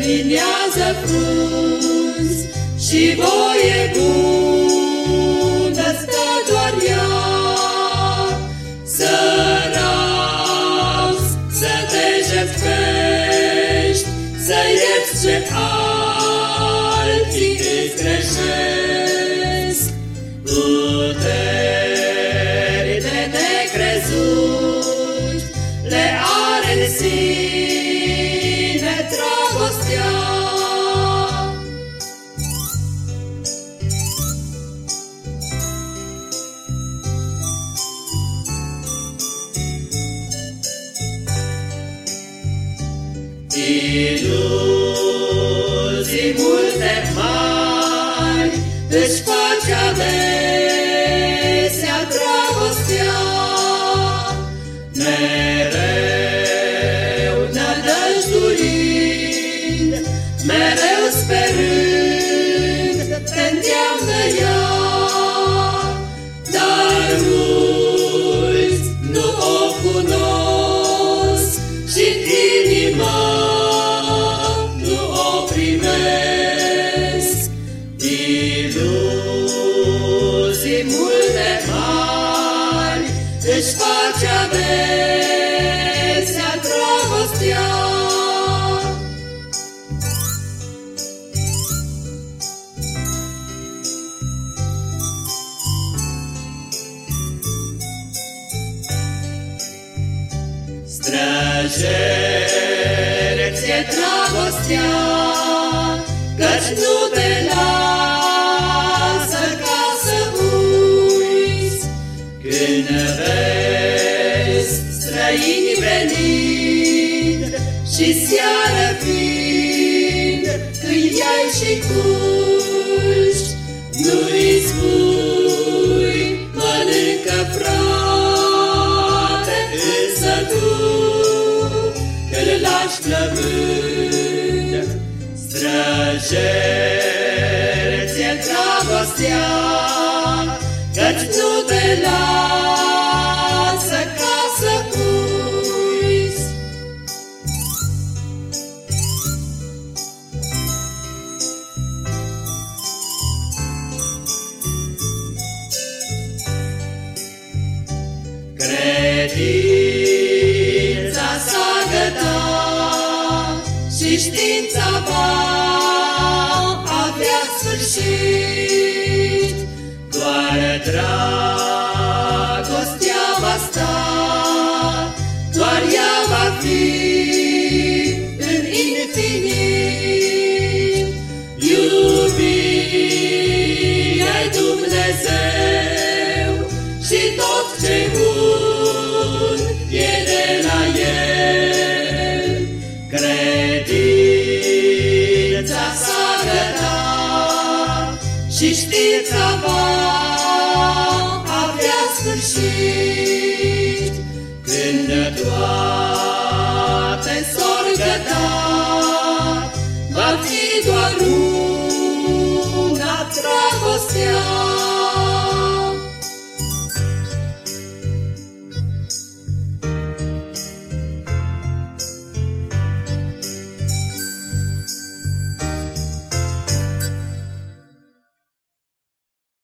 Înseninează frunzi și voie Iluzii multe mari își face adesea dragostea. Mereu nădăjduind, mereu sperând, te îndeamnă ea. Străjere ție dragostea, Căci nu te lasă ca să uiți. Când vezi străini venind Și seară fiind, Îi iai și culci, îl lași flămând. Străjere ție dragostea, Căci nu te lasă ca să uiți. Credința gătat și știința va avea sfârșit. Doar dragostea va sta, doar ea va fi în infinit. Iubirea-i Dumnezeu și tot ce și știința va avea sfârșit. Când toate s-or găta, va fi doar una dragostea.